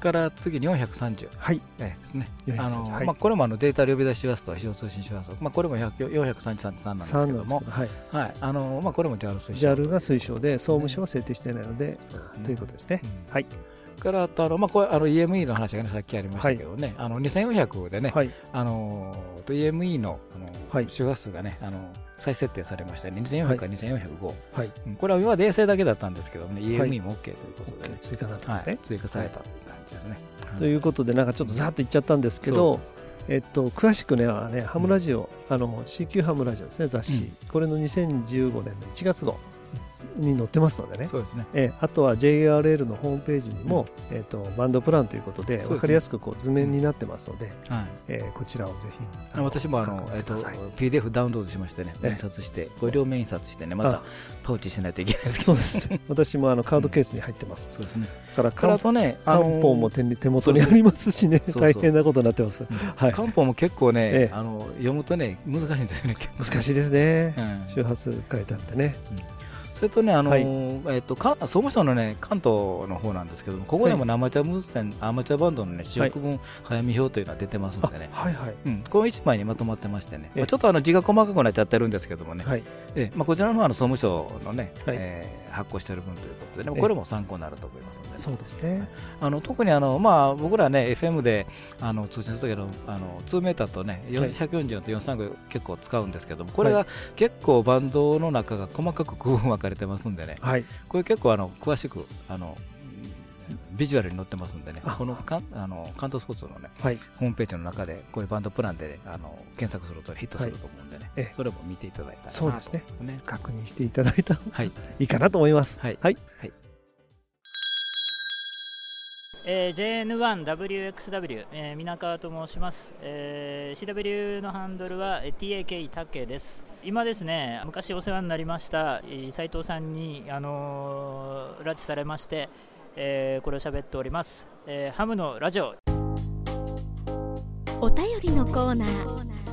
から次430、はい。ええですね。430あのはいまあ、これもあのデータ呼び出し周波数と非常通信周波数、まあ、これも100 433.3なんですけ3どもなんですけど、、はい。はい、あのまあ、これも JAL 推奨。JAL が推奨で、総務省は制定していないので、そうですね。ということですね。うんはい。からあとあの、まあ、これあの EME の話がね、さっきありましたけどね、あの2400でね、はい。あのと EME のあの、はい周波数がね、あの再設定されましたね、2400から2405、はい。うん。これは今まで衛星だけだったんですけどね、はい。EME も OK ということでね、追加になってますね。はい。追加された感じですね。ということで、なんかちょっとざーっと言っちゃったんですけど、えっと、詳しくね、はねハムラジオ、あの CQ ハムラジオですね、雑誌、これの2015年の1月号に載ってますのでね、そうですね。えーあとは JRL のホームページにも、えっとバンドプランということで、で分かりやすくこう図面になってますので、はい。えーこちらをぜひ、あ私もあのえっと認ください、PDF ダウンロードしましてね、ええ印刷して、これ両面印刷してね、またあパウチしないといけないですけど。そうです。私もあのカードケースに入ってます。そうですね。だからからあとね、あ漢の方も手に手元にありますしね、大変なことになってます。はい。漢方も結構ね、ええあの読むとね、難しいんですよね、難しいですねう。ん周波数書いてあってね。それとね、あのはい。えっとか総務省のね関東の方なんですけども、ここでもねアマチュア無線、アマチュアバンドのね主力分早見表というのは出てますあんでね、はいはい。うん、この一枚にまとまってましてね、ええ。まあちょっとあの字が細かくなっちゃってるんですけどもね、はい。ええ。まあ、こちらの方はあの総務省のね、はい。えー発行している分ということでね、ええ。これも参考になると思いますのでね、そうですね。あの特にあの、まあ、僕らね、FM であの通信するときのあの2メーターとね、はい。144と435結構使うんですけども、これが結構バンドの中が細かく区分分かれてますんでね、はい。これ結構あの詳しくあのビジュアルに載ってますんでね、あこのかあの関東スポーツのね、はい。ホームページの中で、こういうバンドプランで、ね、あの検索するとヒットすると思うんでね、ええそれも見ていただいたらなとそうですね。確認していただいた方がはい。いいかなと思います。はい。はい。はい。えー JN1WXW、えー、皆川と申します、えー CW のハンドルは TAK タケです。今ですね昔お世話になりましたえー斉藤さんに、あのー拉致されまして、えーこれを喋っております、えーハムのラジオ。お便りのコーナー。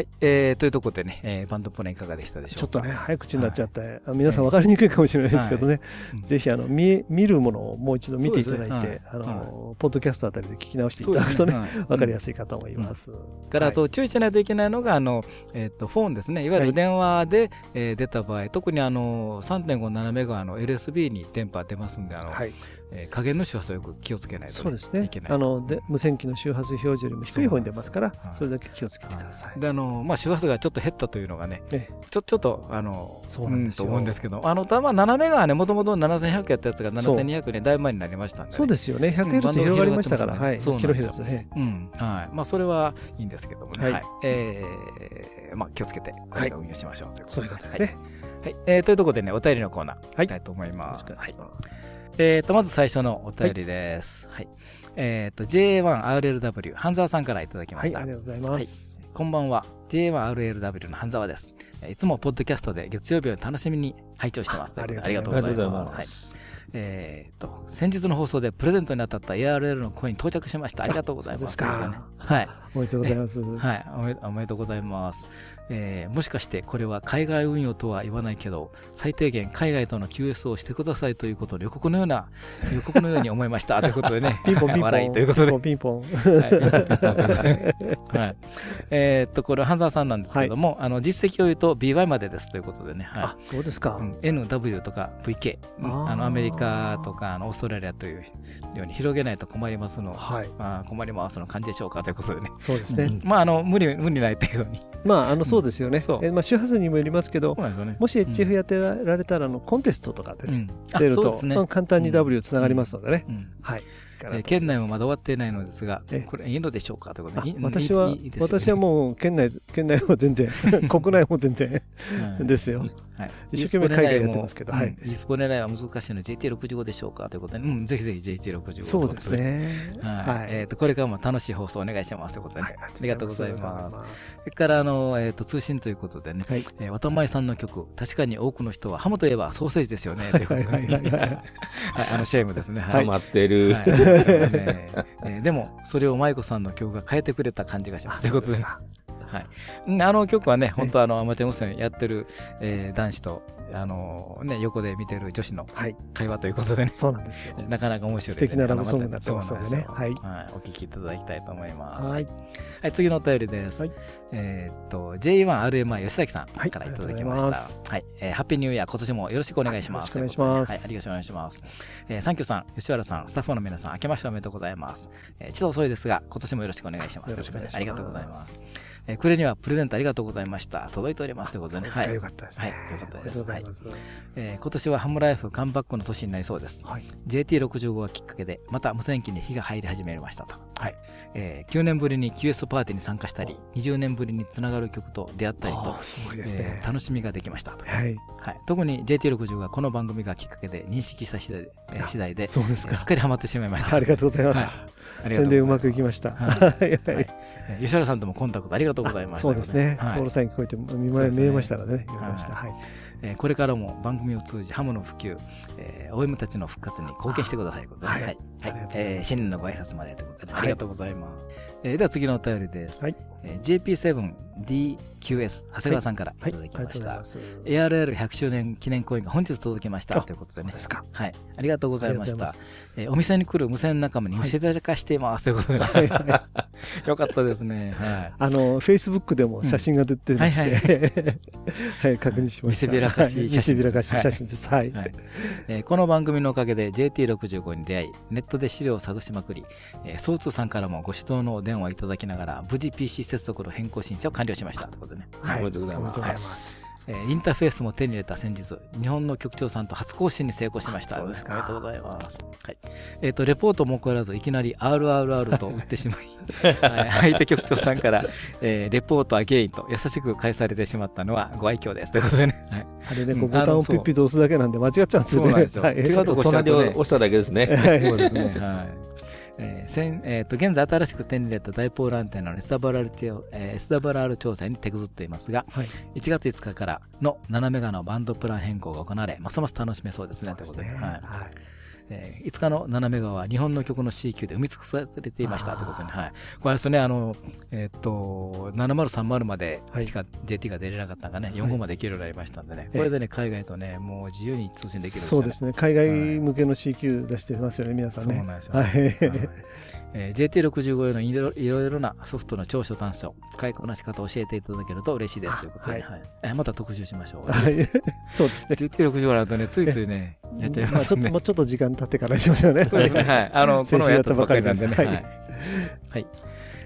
はい。えー、というところでね、えーバンドプランいかがでしたでしょうか？ちょっとね、早口になっちゃって、あ皆さん分かりにくいかもしれないですけどね、うんぜひあの見見るものをもう一度見ていただいて、あのはポッドキャストあたりで聞き直していただくとね、そうですはい。分かりやすいかと思います。からあと注意しないといけないのが、あの、えっと、フォンですね。いわゆる電話で、えー出た場合、特にあの、3.57メガの LSB に電波出ますんで、あの、はい、えー加減の周波数をよく気をつけないと、そうですね。いけない。あので無線機の周波数表示よりも低い方に出ますからそれだけ気をつけてください。であのまあ、周波数がちょっと減ったというのがね、えちょちょっとあのそうなんですよ。と思うんですけど、あのたま7メガはね、もともと7100やったやつが7200にだいぶ前になりましたんで、ね、そうですよね、100うんヘルツ広がりましたから、はい、バンドが広がってますね。キロヘルツ。ね。うん。はい。まあ、それはいいんですけどもね、ははい。いえーまあ、気をつけて、これ運用しましょうということそういうことですね。はい。はい。えーというところでね、お便りのコーナー、はい。いきたいと思います。よろしく。お願いえー、とまず最初のお便りです。はいえー、と J1RLW、半沢さんからいただきまはい、した。ありがとうございます。こんばんは。J1RLW の半沢です。えーいつもポッドキャストで月曜日を楽しみに拝聴してます。ありがとうございますありがとうございますはいえー、と先日の放送でプレゼントに当たった ARL のコイン到着しました。ありがとうございます。すねはい。おめでとうございます。はいおめでとうございます、えーもしかしてこれは海外運用とは言わないけど、最低限海外との QS をしてくださいということの予告のような、予告のように思いました。ということでね、ピンポンピンポン。笑いということで、ピンポンピンポン。はい。えーっと、これ、半沢さんなんですけども、あの、実績を言うと BY までですということでね、はいあ、そうですかう。ん NW とか VK、うんあーあのアメリカとかあのオーストラリアというように広げないと困りますの、はい。まあ、困りますの感じでしょうかということでね、そうですね。まあ、あの無理無理ない程度に。まあ、あの、そうですよね。そう。えまあ、周波数にもよりますけどね。もし HF やってられたら、あの、コンテストとかでね。出ると簡単に W つながりますのでね。うん。はい。えー県内もまだ終わっていないのですがええ、これいいのでしょうかということあで、私は私はもう県内県内は全然 国内も全然はい。ですよ。はい。一生懸命海外やってますけどうん。はい。e スポ狙い。は難しい。ので JT65 でしょうかとい。うことで、うん、ぜひぜひ JT65 そうです。ね。はい。えー、とこれからも楽しい。放送お願い。しますとい。うことで、ねはい。ありがとうござい。ます。す。それからあの、えー、と通信とい。うことでね、はい。えー、渡前さんの曲、確かに多くの人はハムとい。えばソーセージですよねとい。うことで、はい。あのシェームですね。ハマってる。はいね えーでも、それを舞子さんの曲が変えてくれた感じがします。ということで、はい、うんあの曲はね、本当あの、アマチュア無線やってる、えー男子と、あのね、横で見てる女子のはい。会話ということでね、そうなんですよ。なかなか面白い、素敵なラブソングになってますのでね。はい。はい、お聞きいただきたいと思います。はい。はい、次のお便りです。はいえーっと、J1RMI 吉崎さんはいからいただきましすた。はい、えーハッピーニューイヤー、今年もよろしくお願いします。はいよろしくお願いしますはい、ありがとうございます。えーサンキューさん、吉原さん、スタッフの皆さん、明けましておめでとうございます。えー一度遅いですが、今年もよろしくお願いします。よろしくお願いしますありがとうございます。えー、暮れにはプレゼントありがとうございました。届いております。ということでね。お使いよかったですね。はい、ということです。ありがとうございます。えー今年はハムライフカムバックの年になりそうです。はい。JT65 がきっかけで、また無線機に火が入り始めましたと。はい。えー9年ぶりに QS パーティーに参加したり、20年ぶりにつながる曲と出会ったりとああ、、すごいですねえー。楽しみができましたと。はい。はい、特に JT60 がこの番組がきっかけで認識した次第で,、えー次第でそうですかすっかりハマってしまいました。ありがとうございます。はい宣伝うまくいきました。ははい吉原さんともコンタクトありがとうございました。そうですね。はいコールサイン聞こえて見そうですね見えましたらね、読みました。ははい。えーこれからも番組を通じハムの普及、えー、OM たちの復活に貢献してくださいはいはいありがとうございますえー新年のご挨拶までということで、はいありがとうございます。えーでは次のお便りです。はいえー JP7DQS 長谷川さんからいはい。ただきました。ざいます。ARL100 周年記念公演が本日届きましたあということでね。はい。ありがとうございました。えーお店に来る無線仲間に見せびらかしていますということで、よかったですね。はい。あの、フェイスブックでも写真が出てまして、はい、確認しました。見せびらかしはい写真見せびらかし写真です。はい。はいえーこの番組のおかげで JT65 に出会い、ネットで資料を探しまくり、えー、総通さんからもご指導のお電話をいただきながら、無事 PC 接続の変更申請を完了しましたということでね。はいおめでとうございますおめでとうござい。えーインターフェースも手に入れた先日、日本の局長さんと初更新に成功しました。あそうですかありがとうございます。はい。えっ、と、レポートも起こらず、いきなり RRR と 打ってしまい、はい相手局長さんから、えーレポートアゲインと優しく返されてしまったのはご愛嬌です。ということでね。はい。あれね、こううんボタンをピッピと押すだけなんで間違っちゃうんですよね。そうなんですよはい違うとこねを押しただけですね。はいそうですね。はい。えーせんえーと現在新しく手に入れたダイポールアンテナの SWR, 調えー SWR 調査に手ぐずっていますが、はい。1月5日からの7メガのバンドプラン変更が行われ、ますます楽しめそうですね。そうですね。ということで、はいはい。えー5日の7メガは日本の曲の C 級で埋め尽くされていましたということに、はい。これですね、あの、えーっと、7030まではいしか JT が出れなかったのがね、45までいけるようになりましたんでね、ええこれでね、海外とね、もう自由に通信できるね。そうですね。海外向けの CQ 出してますよね、皆さんね。そうなんですよ、はい。はいえー JT65 へのいろいろいろなソフトの長所短所、使いこなし方を教えていただけると嬉しいですということで、はいはいえーまた特集しましょう。はい。そうですね。JT65 だとね、ついついね、やっちゃいますねょっとも。うちょっと時間経ってからにしましょうね。そうですね。はい。あの、このやったばばかりなんんでね。はい。はい。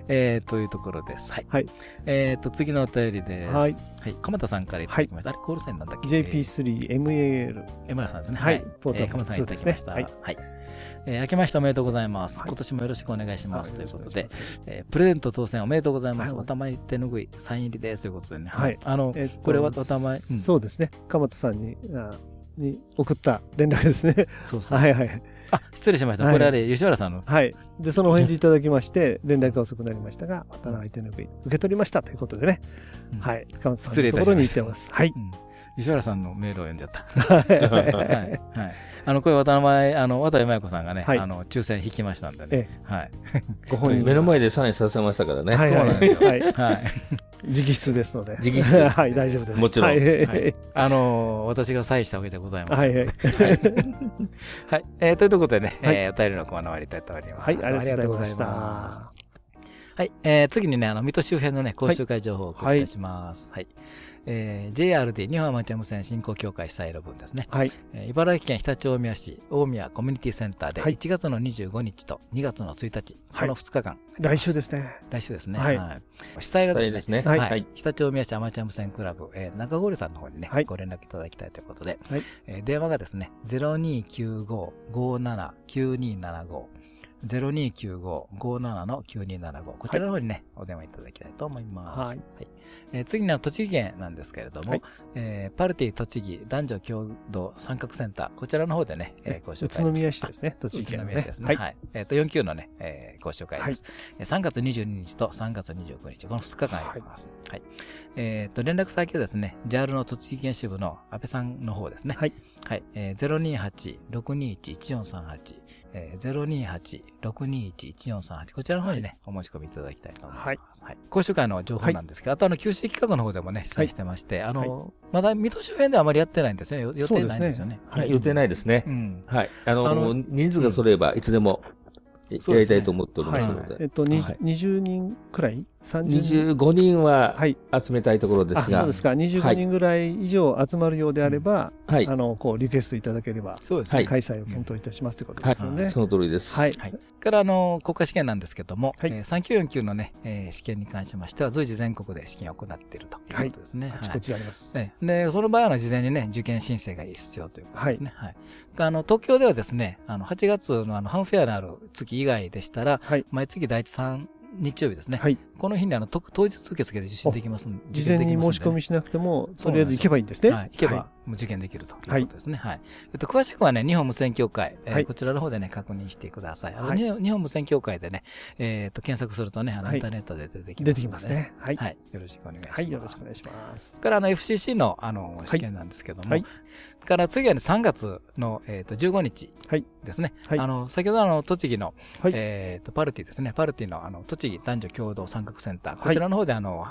えー、というところです。はい。はい。えーと、次のお便りです。ははいい。鎌田さんからいただきました。あれ、コールサインなんだっけ？JP3MAL。江村さんですね。はいポータルえー鎌田さんいただきました。2はですねい。えー明けましておめでとうございます。はい今年もよろしくお願いします。ということでは、えープレゼント当選おめでとうございます。はいおたまい手ぬぐい、サイン入りです。ということでね。はいあの、えっとこれはおたまい、うんそうですね。鎌田さんに、あに送った連絡ですね。そうそう。はいはい。あ、失礼しました。はいこれあれ、吉原さんの？はい。で、そのお返事いただきまして、連絡が遅くなりましたが、渡辺手ぬぐい、受け取りましたということでね。うんはい。鎌田さんのところに行ってます。はい。うん吉原さんのメールを読んじゃった。はい はい。はい。あの、これ渡辺、あの、渡辺麻也子さんがね、はいあの、抽選引きましたんでね。えはい。ご本人目の前でサインさせましたからね。はいはいそうなんですよはい。はい。直筆ですので。直筆です はい、大丈夫です。もちろんはい。はいあの、私がサインしたわけじゃございません。はいはい。はい。えーということでね、はいえーお便りのコーナー終わりたいと思います。はい、ありがとうございました。はい。えー次にね、あの、水戸周辺のね、講習会情報をお送りいたします。はい。えー JRD 日本アマチュア無線振興協会主催の分ですね。はい。えー茨城県常陸大宮市大宮コミュニティセンターではい1月の25日と2月の1日、はいこの2日間。来週ですね。来週ですね。はい主催がですね、ですね。はいはい。常陸大宮市アマチュア無線クラブ、えー中郡さんの方にね、はいご連絡いただきたいということで、はいえー電話がですね、0295-57-9275。0295-57の9275。こちらの方にね、お電話いただきたいと思います。はいえー次には栃木県なんですけれども、はいえーパルティ栃木男女共同参画センター、こちらの方でね、えーご紹介宇都宮市ですね。栃木宇県の都宮市ですね。はい。はい。えっ、と、4級のね、えーご紹介です。えー3月22日と3月29日、この2日間やります。はい。えっ、と、連絡先はですね、JAL の栃木県支部の安倍さんの方ですね。はい。はい。えー、028-621-1438。えー、028-621-1438。こちらの方にね、お申し込みいただきたいと思います。はい。講習会の情報なんですけど、あとあの、九州企画の方でもね、主催してまして、あの、まだ水戸周辺ではあまりやってないんですよね。よ予定ないんですよね。はい。予定ないですねう。ん。はい。あの、あの人数が揃えば、いつでもやそうですねりたいと思っておりますのはいで。えっと、にはい20人くらい ?30 人？25人ははい。集めたいところであ、すがそうで、すか。25人ぐらい以上集まるようであれば、はいあ。の、こう、リクエストいただければ、そうですね。はい開催を検討いたしますということですよね。その通りです。はい。はい。からあの国家試験なんですけども、はいえー3949のね、えー試験に関しましては随時全国で試験を行っているということですね。あちこちあります。ねで、その場合は事前にね、受験申請が必要ということですね。はい。あの、東京ではですね、あの、8月のあの、ハンフェアのある月以外でしたら、はい。毎月第一3日曜日ですね。はい。この日にあの、特当日受付で受診できますん事前に申し込みしなくても、とりあえず行けばいいんですね。はい、行けば、受験できるということですね。はい。えっと、詳しくはね、日本無線協会、えーはいこちらの方でね、確認してください。はい日本無線協会でね、えっと、検索するとね、あの、はいインターネットで出てきますので、出てきますね。はい。はい。よろしくお願いします。はい。よろしくお願いしますからあの FCC のあの試験なんですけども、はいから次はね3月の、えー、と15日はいですね。はいあの先ほどあの栃木の、はいえー、とパルティですね。パルティのあの栃木男女共同参画センター、こちらの方であの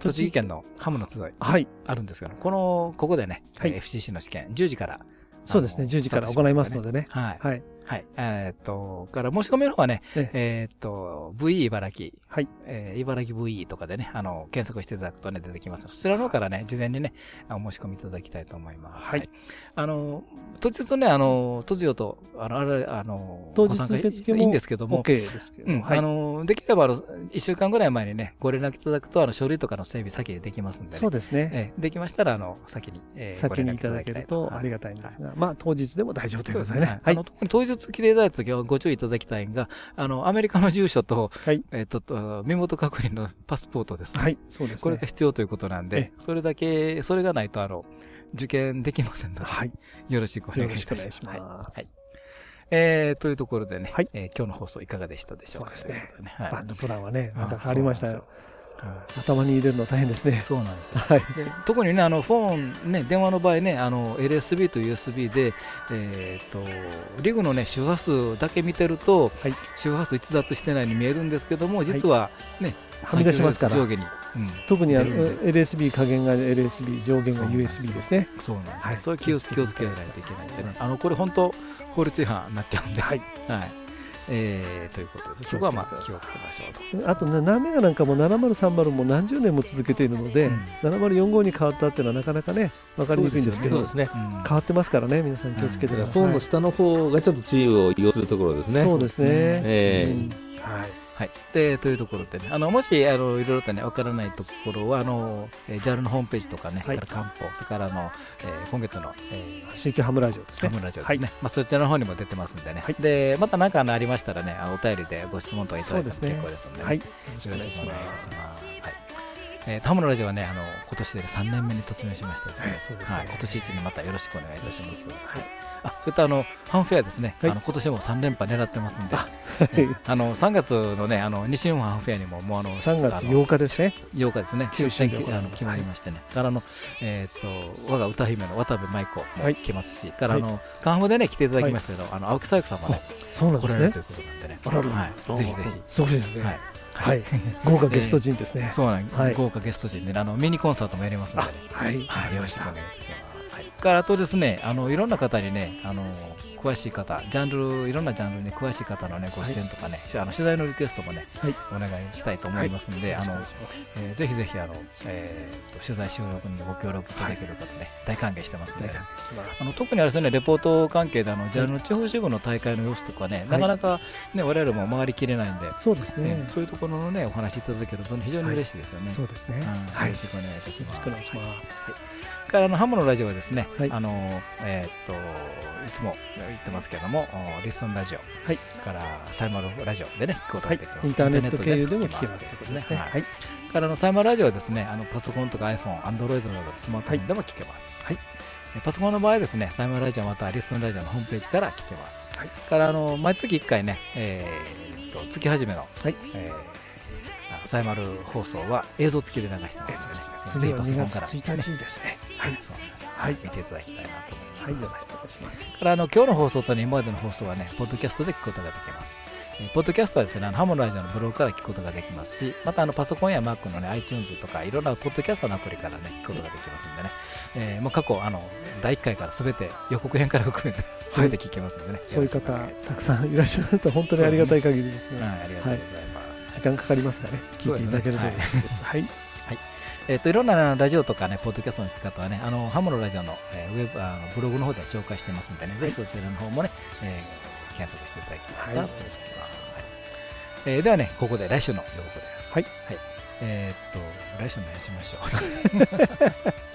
栃木県のハムの集いはい。あるんですけど、このここでね、はいえー FCC の試験10時からそうですね。あの10時から行いますのでね。はい。はい。はい。えっ、と、から申し込みの方はね、ええっ、と、VE 茨城、はい。えー茨城 VE とかでね、あの、検索していただくとね、出てきますそちらの方からね、事前にね、あお申し込みいただきたいと思います。はい。あの、当日ね、あの、突如と、あの、あれ、あの、当日受付もいいんですけども、OK ですけど。うん、はいあ。の、できれば、あの、一週間ぐらい前にね、ご連絡いただくと、あの、書類とかの整備先でできますんで、ね、そうですね。えーできましたら、あの、先に、えー先にいただけるとありがたいんですが、まあ当日でも大丈夫ということでね。はい。はいあの。特に当日来ていただいたときはご注意いただきたいのが、あの、アメリカの住所と、はい。えっ、とと、身元確認のパスポートですね。はい。そうですねこれが。必要ということなんでえ、それだけ、それがないと、あの、受験できませんので、はい。よろしくお願よろいします。しくお願いしはい。はいます。えー、というところでね、はいえー今日の放送いかがでしたでしょうか？そうですねはいバンドプランはね、なんかあ変わりましたよ。頭に入れるの大変ですね。そうなんですよ。はい。で特にね、あのフォン、ね、電話の場合ね、あの LSB と USB で、えー、とリグの、ね、周波数だけ見てると、はい。周波数逸脱してないように見えるんですけども、実は、ねはみ出しますから。上下に、うん。特にあの LSB 加減が LSB、上限が USB ですね。そうなんですよ、はい。そういう気を気をつけないといけないんでね、あのこれ、本当、法律違反になっちゃうんで、はい。はいえーということです、そこはまあ気をつけましょうと。あとね、ナメガなんかも7030も何十年も続けているので、うん7045に変わったっていうのはなかなかね、分かりにくいんですけど、そうですね。うん変わってますからね、皆さん気をつけてください。フォンの下の方がちょっとチームを要するところですね。そうですね。ええうんはい。はい、でというところでね、あのもしあのいろいろとね、わからないところは、あのえー JAL のホームページとかね、はい。それから漢方、それからあの、えー今月の、えー新旧ハムラジオですね。ハムラジオですね、まあ、そちらの方にも出てますんでね、はい。でまた何かありましたらね、お便りでご質問とかいただいても結構ですので、ね、はい。よろしくお願いします。はいえー、タムのラジオはね、あの今年で3年目に突入しましたですね、はいそうですね。はい、今年一にまたよろしくお願いいたします。はい。あそういったあのファンフェアですね、はい。あの今年も3連覇狙ってますんで、あの3月のね、あの西日本ファンフェアにも、もうあの3月あの8日ですね。8日ですね、出店あの決まりましてね、からあの、えーっと、我が歌姫の渡部舞子もはい来ますし、からあの、カンファでね、来ていただきましたけど、あの、青木さゆきさんもね、そうなんですね。来られるとい。うことなんでね、はい、ぜひぜひ。すごいですね。はい。はい。豪華ゲスト陣ですね。そうなん、はい豪華ゲスト陣でね、あの、ミニコンサートもやりますんでね、はい。はい、よろしくお願いいたします。はい。からあとですね、あの、いろんな方にね、あの、詳しい方、ジャンル、いろんなジャンルに詳しい方のね、ご出演とかね、あの取材のリクエストもね、はい。お願いしたいと思いますんで、あのえーぜひぜひあの、えーと取材収録にご協力いただける方ね、大歓迎してますんで、大歓迎してます。あの特にあれですね、レポート関係であの、ジャンルの地方支部の大会の様子とかね、なかなかね、我々も回りきれないんで、そうですね。ね。そういうところのね、お話いただけると非常に嬉しいですよね。そうですね。よよろしくお願いいたします。ろしくお願いします。からあのハムのラジオはですね、はい。あのえーっといつも言ってますけども、おリスンラジオ、はいからサイマルラジオでね聞くことができます。インターネット経由でも聞けますということですね。ははいい。からあのサイマルラジオはですね、あのパソコンとか iPhone、Android などスマートフォンでも聞けます。はいえパソコンの場合はですね、サイマルラジオまたはリスンラジオのホームページから聞けます。はいからあの毎月1回ね、えーっと月始めの、はいえーサイマル放送は映像付きで流してますので、次は2パソコンから、月1日ですね。はい。そうですよはい見ていただきたいなとはい。よろし。くお願いします。からあの今日の放送とね、今までの放送はね、ポッドキャストで聞くことができます。えーポッドキャストはですね、あのハモのラジオのブログから聞くことができますし、またあのパソコンや Mac のね、iTunes とかいろんなポッドキャストのアプリからね、聞くことができますんでね、えーもう過去、あの、第1回からすべて、予告編から含めて、すべて聞けますんでね。そういう方たくさんいらっしゃると本当にありがたい限りですね。はい、ありがとうございます。時間かかりますがね、聞いていただけると嬉しいです。はい。えっといろんなラジオとかね、ポッドキャストの聞き方はね、あのハモのラジオの,、えーウェブあのブログの方で紹介してますんでね、ぜひそちらの方もね、えー検索していただきたいなと思います。はいえーではね、ここで来週の予告です。はい。えーっと、来週の話しましょ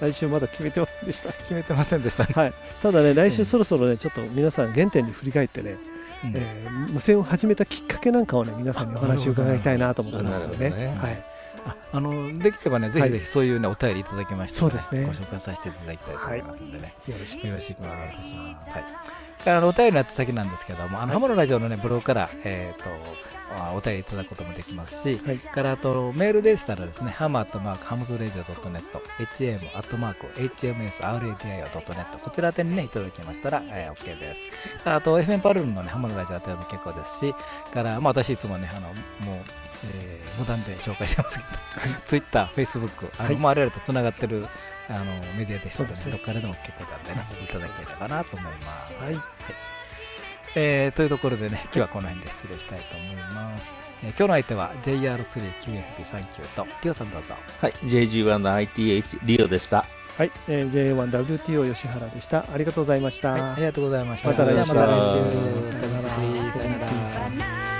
う。来週まだ決めてませんでした。決めてませんでしたね。はい。ただね、来週そろそろね、ちょっと皆さん原点に振り返ってね、うんえー無線を始めたきっかけなんかをね、皆さんにお話を伺いたいなと思ってますよね。ねはい。ああのできればね、ぜひぜひそういうね、お便りいただきまして、そうですねご紹介させていただきたいと思いますんでね。よろしくお願いします。します。はい。からあのお便りの宛先なんですけども、あの、ハモのラジオのね、ブログから、えっ、と、あお便りいただくこともできますし、はい。からあとメールでしたらですね、ハムアットマークハムズラディオ .net、HM アットマーク HMSRADIO.net、こちら宛てにね、いただきましたら、えー OK です。あと FM パルルのね、ハムのラジオ宛も結構ですし、からまあ私いつもね、あの、もう、えー無断で紹介してますけど、ツイッター、フェイスブック、あの、はいまあ我々とつながってるあのメディアでしたので、ねどっからでも結構なんでね、いただければなと思います。はい。えーというところでね、今日はこの辺で失礼したいと思います。えー今日の相手は JR3QFB39 と、リオさんどうぞ。はい、JG1ITH リオでした。はい。えー J1WTO 吉原でした。ありがとうございました。はい、ありがとうございました。また来週また来週。さよならさよなら。さよなら。